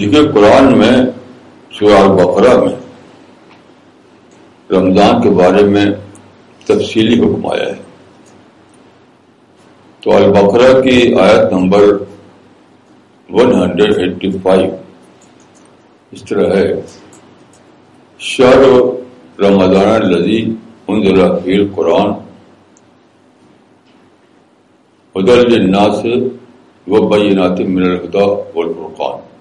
دیکھیے قرآن میں سورہ البقرہ میں رمضان کے بارے میں تفصیلی حکم آیا ہے۔ تو البقرہ کی آیت نمبر ون ہنڈریڈ ایٹی فائیو اس طرح ہے۔ شہر رمضان لذی فیل قرآن ادل الناس سے وہ بینات من الہدا والفرقان۔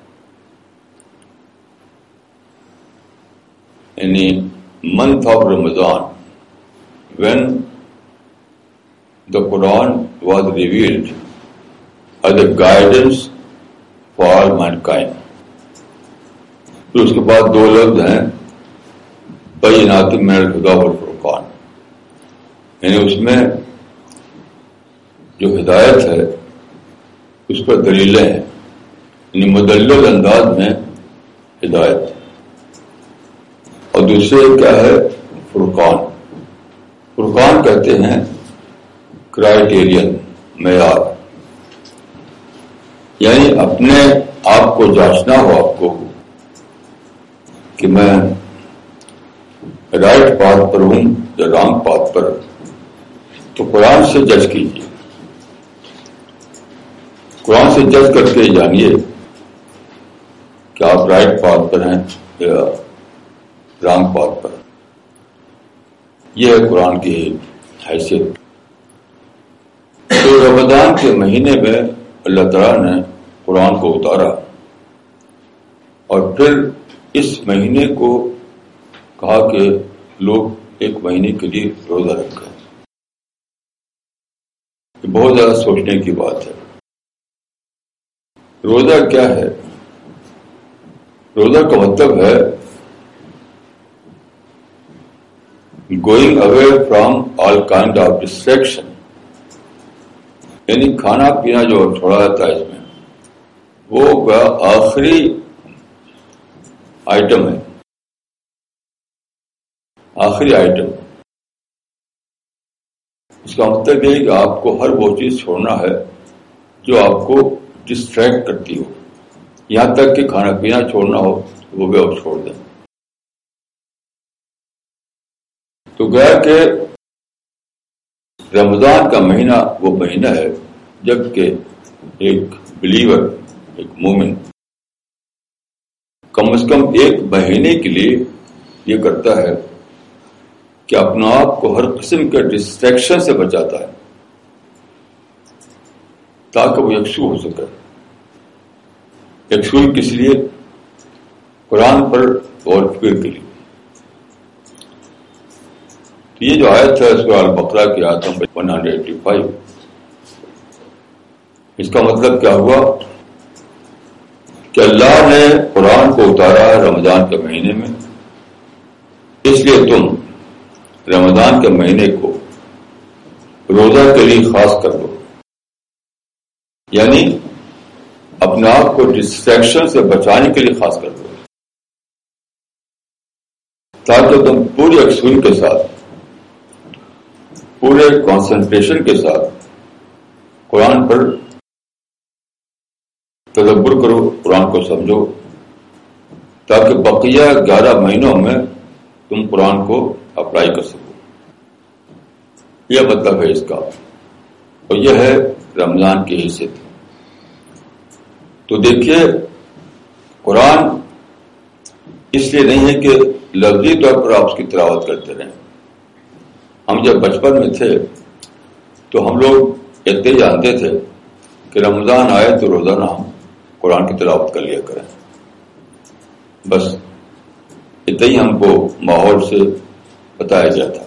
یعنی month of Ramadan. When the Quran was revealed as a guidance for mankind پھر اس کے بعد دو لفظ ہیں، بینات من الہدا والفرقان یعنی اس میں جو ہدایت ہے، اس پر دلیلیں ہیں. یعنی مدلل انداز میں ہدایت. اور دوسرے کیا ہے؟ فرقان۔ فرقان کہتے ہیں کرائٹیرین معیار۔ یعنی اپنے آپ کو جانچنا ہو آپ کو کہ میں رائٹ پاتھ پر ہوں یا رانگ پاتھ پر۔ تو قرآن سے جج کیجیے قرآن سے جج کر کے جانیے کہ آپ رائٹ پاتھ پر ہیں یا رانگ پاتھ پر۔ یہ ہے قرآن کی حیثیت۔ تو رمضان کے مہینے میں اللہ تعالیٰ نے قرآن کو اتارا۔ اور پھر اس مہینے کو کہا کہ لوگ ایک مہینے کے لیے روزہ رکھا یہ بہت زیادہ سوچنے کی بات ہے۔ روزہ کیا ہے؟ روزہ کا مطلب ہے going away from all kind of distraction یعنی کھانا پینا جو چھوڑا جاتا ہے اس میں، وہ آخری آئٹم ہے۔ آخری آئٹم اس کا مطلب یہ کہ آپ کو ہر وہ چیز چھوڑنا ہے جو آپ کو ڈسٹریکٹ کرتی ہو۔ یہاں تک کہ کھانا پینا چھوڑنا ہو وہ بھی آپ چھوڑ دیں۔ تو گیا کہ رمضان کا مہینہ وہ مہینہ ہے جبکہ ایک بلیور، ایک مومن کم از کم ایک مہینے کے لیے یہ کرتا ہے کہ اپنا آپ کو ہر قسم کے ڈسٹریکشن سے بچاتا ہے تاکہ وہ یکسو ہو سکے۔ یکسو کس لیے؟ قرآن پر اور فکر کے لیے۔ یہ جو آیت ہے اس البقرا کی آیت نمبر ون ہنڈریڈ ایٹی فائیو اس کا مطلب کیا ہوا؟ کہ اللہ نے قرآن کو اتارا ہے رمضان کے مہینے میں۔ اس لیے تم رمضان کے مہینے کو روزہ کے لیے خاص کر دو۔ یعنی اپنے آپ کو ڈسٹریکشن سے بچانے کے لیے خاص کر دو۔ تاکہ تم پوری اکسوئی کے ساتھ پورے کانسنٹریشن کے ساتھ قرآن پر تدبر کرو، قرآن کو سمجھو، تاکہ بقیہ گیارہ مہینوں میں تم قرآن کو اپلائی کر سکو۔ یہ مطلب ہے اس کا۔ اور یہ ہے رمضان کی حیثیت۔ تو دیکھیے، قرآن اس لیے نہیں ہے کہ لفظی طور پر آپ اس کی تلاوت کرتے رہیں۔ ہم جب بچپن میں تھے تو ہم لوگ اتنے جانتے تھے کہ رمضان آئے تو روزانہ ہم قرآن کی تلاوت کر لیا کریں۔ بس اتنا ہی ہم کو ماحول سے بتایا گیا تھا۔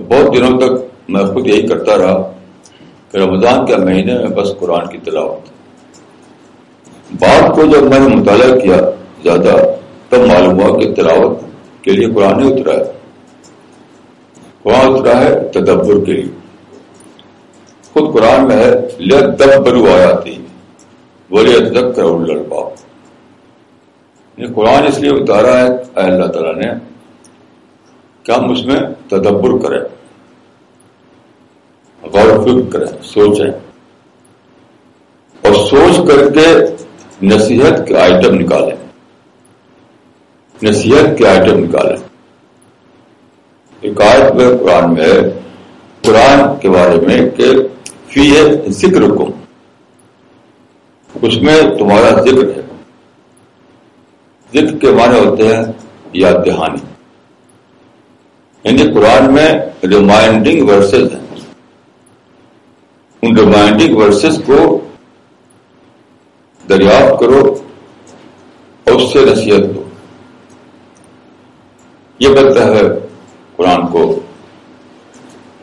بہت دنوں تک میں خود یہی کرتا رہا کہ رمضان کے مہینے میں بس قرآن کی تلاوت۔ بات کو جب میں نے مطالعہ کیا زیادہ، تب معلوم ہوا کہ تلاوت کے لیے قرآن اترا ہے قرآن اترا ہے تدبر کے لیے۔ خود قرآن میں ہے لب آیا تھی بولے تک کر باپ یہ قرآن اس لیے اتارا ہے اللہ تعالیٰ نے، کہ ہم اس میں تدبر کریں۔ غور فکر کریں، سوچیں۔ اور سوچ کر کے نصیحت کے آئٹم نکالیں۔ نصیحت کے آئٹم نکالیں۔ ایک آیت میں قرآن میں ہے، قرآن کے بارے میں کہ فی ہے ذکر کو۔ اس میں تمہارا ذکر ہے۔ ذکر کے معنی ہوتے ہیں یاد دہانی۔ یعنی قرآن میں ریمائنڈنگ ورسز ہیں۔ ان ریمائنڈنگ ورسز کو دریافت کرو اور اس سے نصیحت دو۔ یہ بنتا ہے قرآن کو۔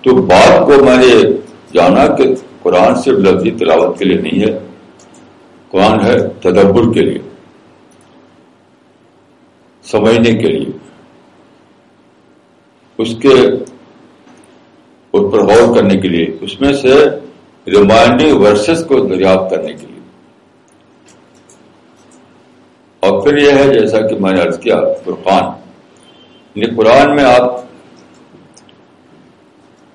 تو بات کو میں نے جانا کہ قرآن صرف لفظی تلاوت کے لیے نہیں ہے، قرآن ہے تدبر کے لیے، سمجھنے کے لیے۔ اس کے اس پر غور کرنے کے لیے، اس میں سے ریمائنڈنگ ورسز کو دریافت کرنے کے لیے۔ اور پھر یہ ہے جیسا کہ میں نے عرض کیا، فرقان یعنی قرآن میں آپ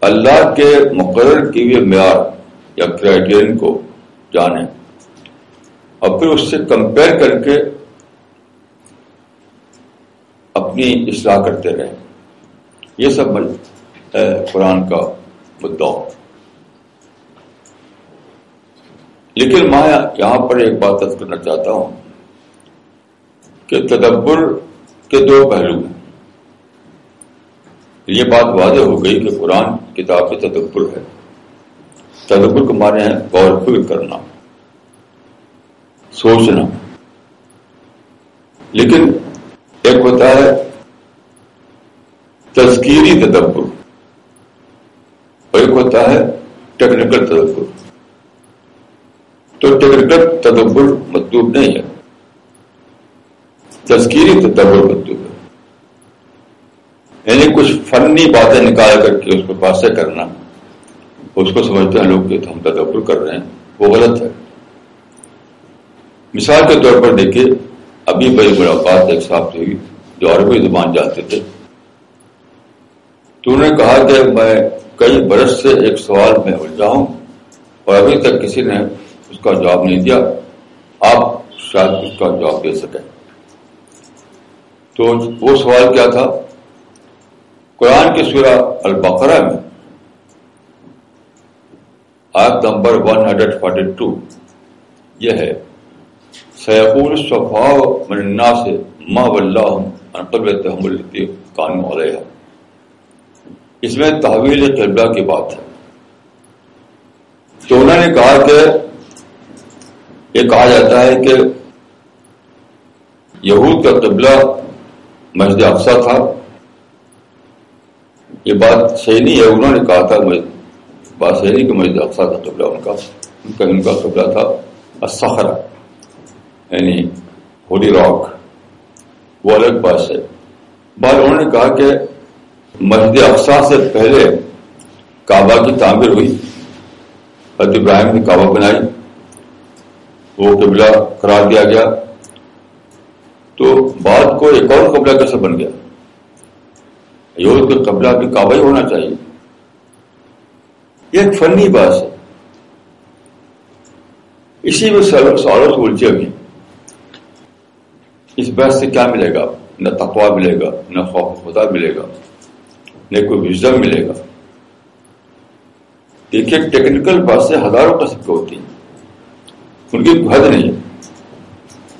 اللہ کے مقرر کی ہوئے معیار یا کرائٹیرین کو جانیں۔ اور پھر اس سے کمپیئر کر کے اپنی اصلاح کرتے رہیں۔ یہ سب ہے قرآن کا مدعا۔ لیکن میں یہاں پر ایک بات کرنا چاہتا ہوں کہ تدبر کے دو پہلو ہیں۔ یہ بات واضح ہو گئی کہ قرآن کتاب کے تدبر ہے۔ تدبر کو مانے ہیں غور، فکر کرنا، سوچنا۔ لیکن ایک ہوتا ہے تذکیری تدبر اور ایک ہوتا ہے ٹیکنیکل تدبر۔ تو ٹیکنیکل تدبر مطلوب نہیں ہے۔ تذکیری تدبر مطلوب ہے۔ یعنی کچھ فنی باتیں نکال کر کے اس کو پاسے کرنا، اس کو سمجھتے ہیں لوگ کہ ہم تدبر کر رہے ہیں، وہ غلط ہے۔ مثال کے طور پر دیکھیے، ابھی بڑی ملاقات ایک صاحب تھی جو عربی زبان جانتے تھے۔ تو انہوں نے کہا کہ میں کئی برس سے ایک سوال میں الجھا ہوں اور ابھی تک کسی نے اس کا جواب نہیں دیا۔ آپ شاید اس کا جواب دے سکیں۔ تو وہ سوال کیا تھا؟ قرآن کی سورہ البقرہ میں آیت نمبر ون ہنڈریڈ فورٹی ٹو یہ ہے سیقول صفا مننا سے ماں اللہ قانون علیہ اس میں تحویل قبلہ کی بات ہے۔ تو انہوں نے کہا کہ، یہ کہا جاتا ہے کہ یہود کا قبلہ مسجد افسا تھا۔ یہ بات صحیح نہیں ہے، انہوں نے کہا تھا بات صحیح نہیں کہ مسجد افسا تھا قبلہ، ان کا ان کا ان کا قبلہ تھا۔ سخرا یعنی ہولی راک، وہ الگ بات ہے۔ بات انہوں نے کہا کہ مسجد افسا سے پہلے کعبہ کی تعمیر ہوئی۔ حضرت ابراہیم نے کعبہ بنائی، وہ قبلہ قرار دیا گیا۔ تو بعد کو ایک اور قبلہ کیسے بن گیا۔ یہود کا قبلہ بھی کعبہ ہی ہونا چاہیے۔ یہ ایک فنی بات ہے۔ اسی میں سوالوں سے الجھے ہوئی اس بحث سے کیا ملے گا؟ نہ تقوا ملے گا، نہ خوف خدا ملے گا، نہ کوئی وزم ملے گا۔ دیکھیے، ٹیکنیکل بات سے ہزاروں قسم کے ہوتی ہیں۔ ان کی حد نہیں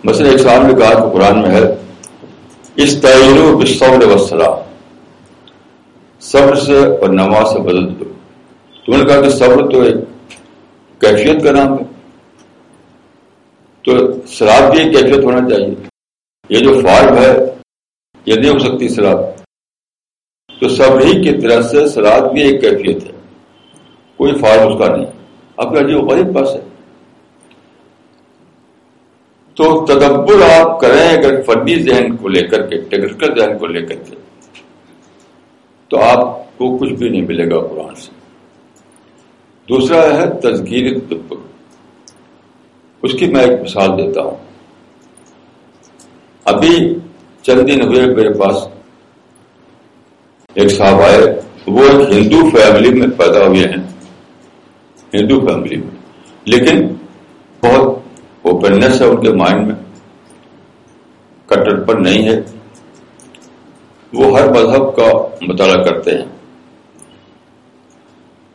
مثلا ایک صاحب نے کہا کہ قرآن میں ہے، اس تعین بصور وسلام صبر سے اور نماز سے بدل دو۔ تو نے کہا کہ صبر تو ایک کیفیت کا نام ہے۔ تو شراب بھی ایک کیفیت ہونا چاہیے۔ یہ جو فارم ہے، یہ نہیں ہو سکتی شراب تو صبر ہی کی طرح سے شراب بھی ایک کیفیت ہے۔ کوئی فارم اس کا نہیں۔ اب جی وہ غریب پاس ہے۔ تو تدبر آپ کریں اگر فنی ذہن کو لے کر کے، ٹیکنیکل ذہن کو لے کر کے۔ تو آپ کو کچھ بھی نہیں ملے گا قرآن سے۔ دوسرا ہے تذکیر تدبر اس کی میں ایک مثال دیتا ہوں۔ ابھی چند دن ہوئے میرے پاس ایک صاحب آئے، وہ ایک ہندو فیملی میں پیدا ہوئے ہیں۔ ہندو فیملی میں۔ لیکن بہت اوپننس ہے ان کے مائنڈ میں۔ کٹر پر نہیں ہے۔ وہ ہر مذہب کا مطالعہ کرتے ہیں۔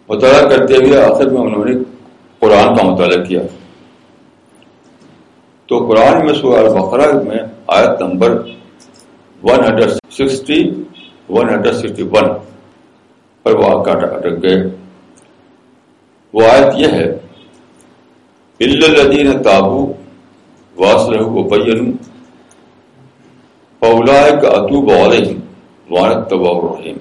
مطالعہ کرتے ہوئے آخر میں انہوں نے قرآن کا مطالعہ کیا۔ تو قرآن میں سورہ بقرہ میں آیت number one hundred sixty one hundred sixty one پر وہ اٹک گئے۔ وہ آیت یہ ہے الدین تابو واس رہو بین کا اتوب علیہ وانت الرحیم۔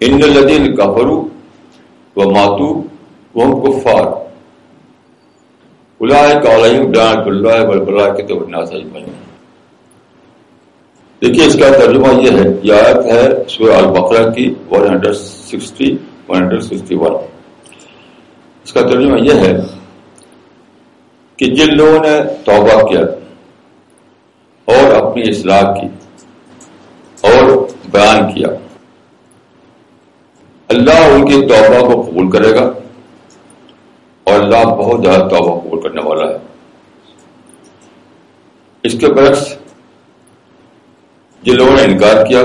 ان الدین کفرو و ماتو وہ کفار۔ اللہ کے دیکھیے اس کا ترجمہ یہ ہے، یہ آیت ہے سورہ البقرہ کی one hundred sixty one hundred sixty one اس کا ترجمہ یہ ہے کہ جن لوگوں نے توبہ کیا اور اپنی اصلاح کی اور بیان کیا۔ اللہ ان کی توبہ کو قبول کرے گا اور اللہ بہت زیادہ توبہ قبول کرنے والا ہے۔ اس کے برعکس جن لوگوں نے انکار کیا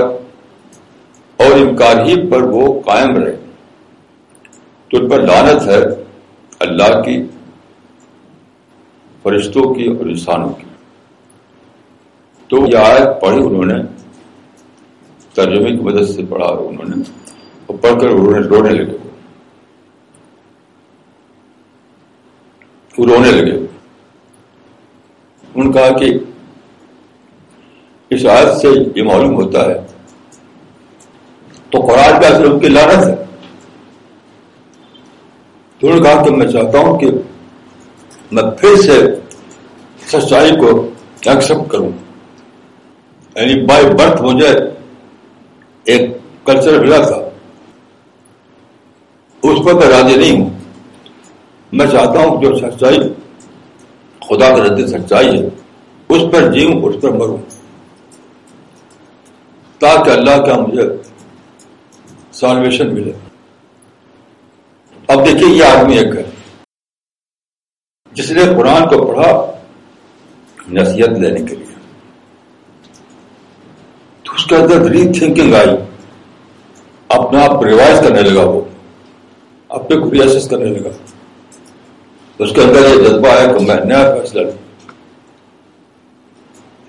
اور انکار ہی پر وہ قائم رہے، تو ان پر لانت ہے اللہ کی، فرشتوں کی اور انسانوں کی۔ تو یہ آیت پڑھی انہوں نے ترجمے کی مدد سے پڑھا انہوں نے اور پڑھ کر انہوں نے رونے لگے۔ وہ رونے لگے۔ ان کہا کہ اس آیت سے یہ معلوم ہوتا ہے تو قرآن کا اثر ان کی لانت ہے۔ تو انہوں نے کہا کہ میں چاہتا ہوں کہ میں پھر سے سچائی کو ایکسپٹ کروں۔ یعنی بائی برتھ مجھے ایک کلچر ملا تھا۔ اس پر میں راضی نہیں۔ ہوں میں چاہتا ہوں جو سچائی خدا کا رد سچائی ہے، اس پر جیوں، اس پر مروں۔ تاکہ اللہ کا مجھے سالویشن ملے۔ اب دیکھیے، یہ آدمی ایک ہے۔ جس نے قرآن کو پڑھا، نصیحت لینے کے لیے۔ کے اندر ری تھنکنگ آئی۔ اپنا آپ ریوائز کرنے لگا وہ۔ اپنے کو ریئسس کرنے لگا۔ اس کے اندر یہ جذبہ ہے کہ میں نیا فیصلہ لوں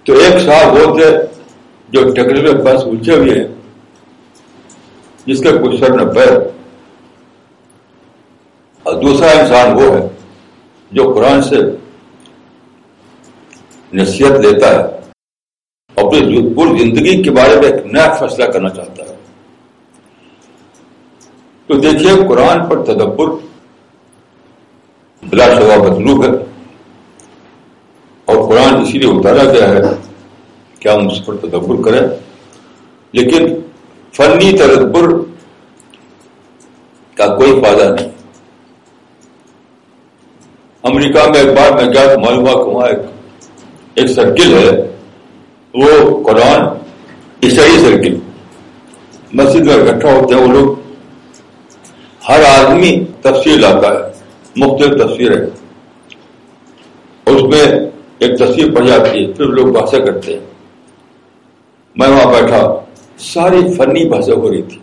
تو ایک صاحب وہ تھے جو ٹیکنیکل بس الجھے ہوئے ہیں، جس کے کچھ سر نہ پیر۔ اور دوسرا انسان وہ ہے جو قرآن سے نصیحت لیتا ہے۔ اپنی پور زندگی کے بارے میں ایک نیا فیصلہ کرنا چاہتا ہے۔ تو دیکھیے، قرآن پر تدبر بلا شبہ مطلوب ہے اور قرآن اسی لیے اتارا گیا ہے کہ ہم اس پر تدبر کریں۔ لیکن فنی تدبر کا کوئی فائدہ نہیں۔ امریکہ میں ایک بار میں گیا تو معلوم ہوا کہ وہاں ایک سرکل ہے۔ وہ قرآن عیسائی سرکل مسجد میں اکٹھا ہوتے ہیں وہ لوگ۔ ہر آدمی تفصیل لاتا ہے، مختلف تصویریں اس میں ایک تصویر پڑ جاتی ہے، پھر لوگ بحثیں کرتے ہیں۔ میں وہاں بیٹھا، ساری فنی بحثیں ہو رہی تھی۔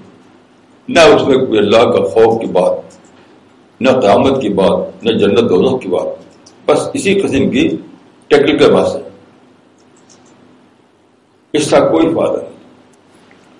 نہ اس میں کوئی اللہ کا خوف کی بات، نہ قیامت کی بات، نہ جنت دونوں کی بات۔ بس اسی قسم کی ٹیکنیکل بحث ہے اس کا کوئی فائدہ نہیں۔